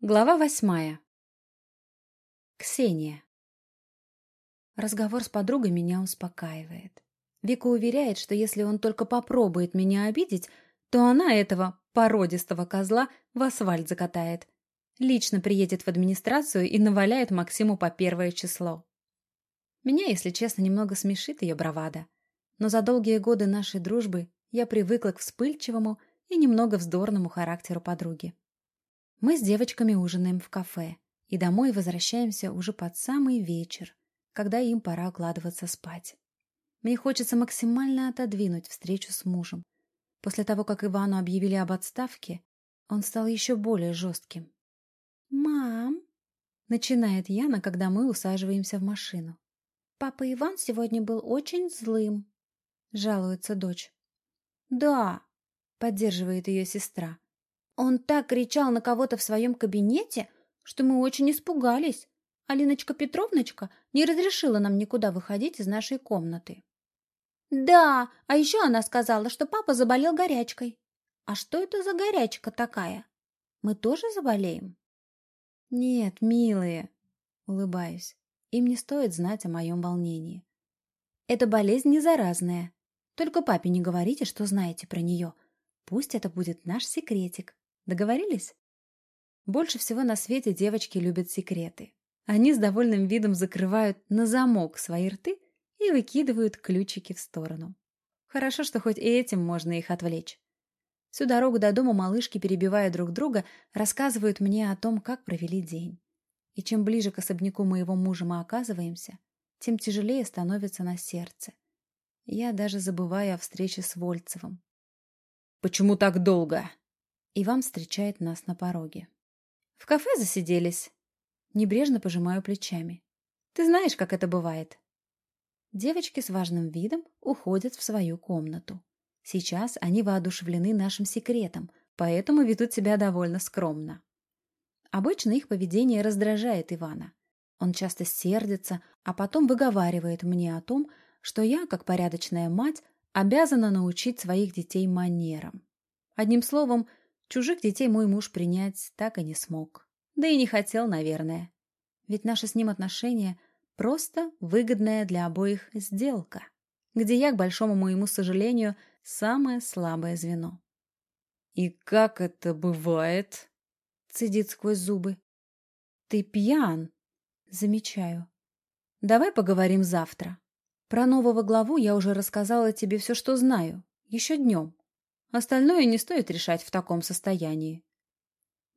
Глава восьмая. Ксения. Разговор с подругой меня успокаивает. Вика уверяет, что если он только попробует меня обидеть, то она этого породистого козла в асфальт закатает. Лично приедет в администрацию и наваляет Максиму по первое число. Меня, если честно, немного смешит ее бравада. Но за долгие годы нашей дружбы я привыкла к вспыльчивому и немного вздорному характеру подруги. Мы с девочками ужинаем в кафе и домой возвращаемся уже под самый вечер, когда им пора укладываться спать. Мне хочется максимально отодвинуть встречу с мужем. После того, как Ивану объявили об отставке, он стал еще более жестким. «Мам!» — начинает Яна, когда мы усаживаемся в машину. «Папа Иван сегодня был очень злым», — жалуется дочь. «Да», — поддерживает ее сестра. Он так кричал на кого-то в своем кабинете, что мы очень испугались. Алиночка Петровночка не разрешила нам никуда выходить из нашей комнаты. Да, а еще она сказала, что папа заболел горячкой. А что это за горячка такая? Мы тоже заболеем? Нет, милые, улыбаюсь. Им не стоит знать о моем волнении. Эта болезнь не заразная. Только папе не говорите, что знаете про нее. Пусть это будет наш секретик. Договорились? Больше всего на свете девочки любят секреты. Они с довольным видом закрывают на замок свои рты и выкидывают ключики в сторону. Хорошо, что хоть этим можно их отвлечь. Всю дорогу до дома малышки, перебивая друг друга, рассказывают мне о том, как провели день. И чем ближе к особняку моего мужа мы оказываемся, тем тяжелее становится на сердце. Я даже забываю о встрече с Вольцевым. «Почему так долго?» Иван встречает нас на пороге. В кафе засиделись. Небрежно пожимаю плечами. Ты знаешь, как это бывает. Девочки с важным видом уходят в свою комнату. Сейчас они воодушевлены нашим секретом, поэтому ведут себя довольно скромно. Обычно их поведение раздражает Ивана. Он часто сердится, а потом выговаривает мне о том, что я, как порядочная мать, обязана научить своих детей манерам. Одним словом, Чужих детей мой муж принять так и не смог. Да и не хотел, наверное. Ведь наши с ним отношения просто выгодная для обоих сделка, где я, к большому моему сожалению, самое слабое звено. «И как это бывает?» — цедит сквозь зубы. «Ты пьян!» — замечаю. «Давай поговорим завтра. Про нового главу я уже рассказала тебе все, что знаю, еще днем. Остальное не стоит решать в таком состоянии.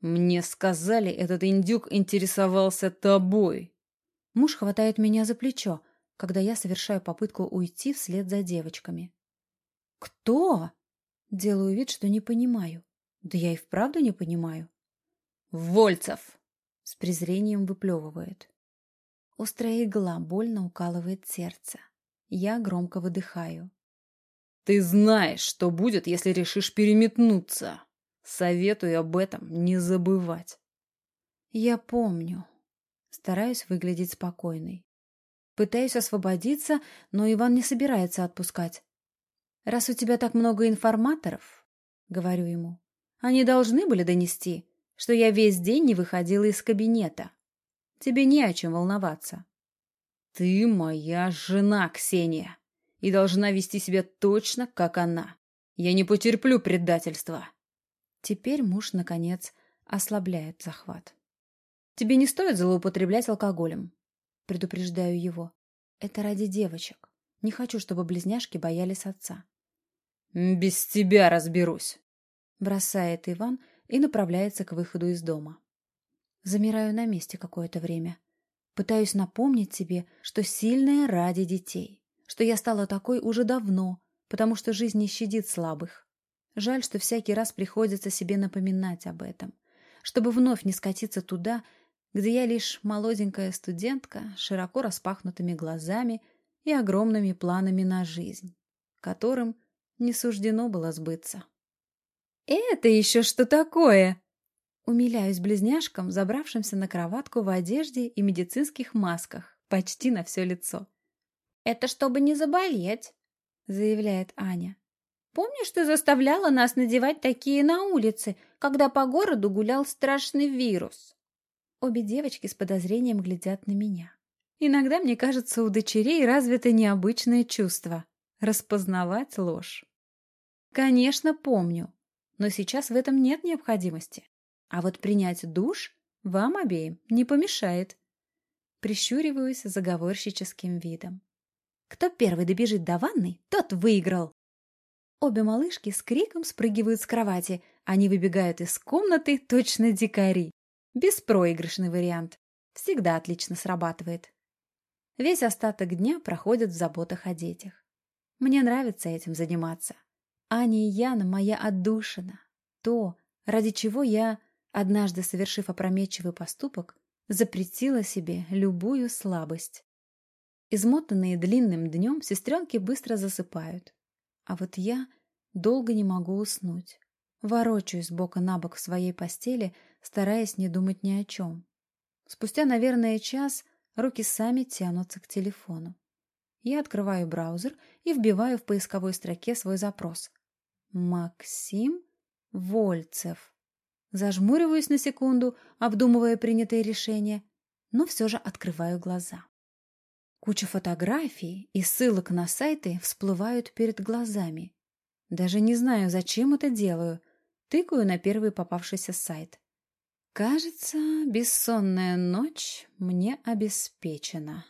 Мне сказали, этот индюк интересовался тобой. Муж хватает меня за плечо, когда я совершаю попытку уйти вслед за девочками. Кто? Делаю вид, что не понимаю. Да я и вправду не понимаю. Вольцев! С презрением выплевывает. Острая игла больно укалывает сердце. Я громко выдыхаю. Ты знаешь, что будет, если решишь переметнуться. Советую об этом не забывать. Я помню. Стараюсь выглядеть спокойной. Пытаюсь освободиться, но Иван не собирается отпускать. «Раз у тебя так много информаторов, — говорю ему, — они должны были донести, что я весь день не выходила из кабинета. Тебе не о чем волноваться». «Ты моя жена, Ксения!» И должна вести себя точно, как она. Я не потерплю предательства. Теперь муж, наконец, ослабляет захват. Тебе не стоит злоупотреблять алкоголем. Предупреждаю его. Это ради девочек. Не хочу, чтобы близняшки боялись отца. Без тебя разберусь. Бросает Иван и направляется к выходу из дома. Замираю на месте какое-то время. Пытаюсь напомнить себе, что сильная ради детей что я стала такой уже давно, потому что жизнь не щадит слабых. Жаль, что всякий раз приходится себе напоминать об этом, чтобы вновь не скатиться туда, где я лишь молоденькая студентка широко распахнутыми глазами и огромными планами на жизнь, которым не суждено было сбыться. «Это еще что такое?» Умиляюсь близняшкам, забравшимся на кроватку в одежде и медицинских масках, почти на все лицо. «Это чтобы не заболеть», — заявляет Аня. Помнишь, ты заставляла нас надевать такие на улице, когда по городу гулял страшный вирус?» Обе девочки с подозрением глядят на меня. Иногда, мне кажется, у дочерей развито необычное чувство — распознавать ложь. Конечно, помню, но сейчас в этом нет необходимости. А вот принять душ вам обеим не помешает. Прищуриваюсь заговорщическим видом. Кто первый добежит до ванной, тот выиграл. Обе малышки с криком спрыгивают с кровати. Они выбегают из комнаты, точно дикари. Беспроигрышный вариант. Всегда отлично срабатывает. Весь остаток дня проходит в заботах о детях. Мне нравится этим заниматься. Аня и Яна — моя отдушина. То, ради чего я, однажды совершив опрометчивый поступок, запретила себе любую слабость. Измотанные длинным днем, сестренки быстро засыпают. А вот я долго не могу уснуть. Ворочаюсь бока на бок в своей постели, стараясь не думать ни о чем. Спустя, наверное, час руки сами тянутся к телефону. Я открываю браузер и вбиваю в поисковой строке свой запрос. «Максим Вольцев». Зажмуриваюсь на секунду, обдумывая принятое решение, но все же открываю глаза. Куча фотографий и ссылок на сайты всплывают перед глазами. Даже не знаю, зачем это делаю. Тыкаю на первый попавшийся сайт. Кажется, бессонная ночь мне обеспечена.